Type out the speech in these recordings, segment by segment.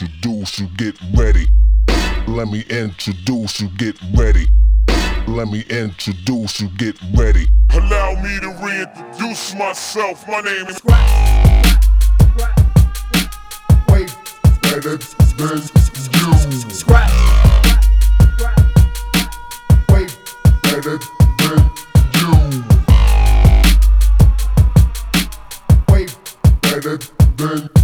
introduce you, get ready. Let me introduce you, get ready. Let me introduce you, get ready. Allow me to reintroduce myself. My name is Wait, better than you. Skrapz. Wait, better than you. Wait, better than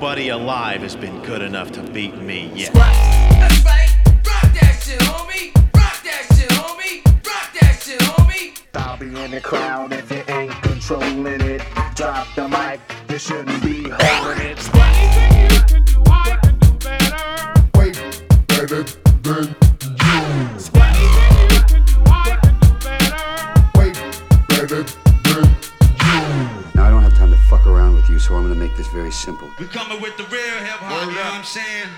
Nobody alive has been good enough to beat me yet. That's right. Rock that shit, homie. Rock that shit, homie. Rock that shit, homie. I'll be in the crowd if you ain't controlling it. Drop the mic, you shouldn't be holding it. Anything you can do, I can do better. Wait, better than you. So I'm gonna make this very simple. We coming with the real hip hop, you know what I'm saying?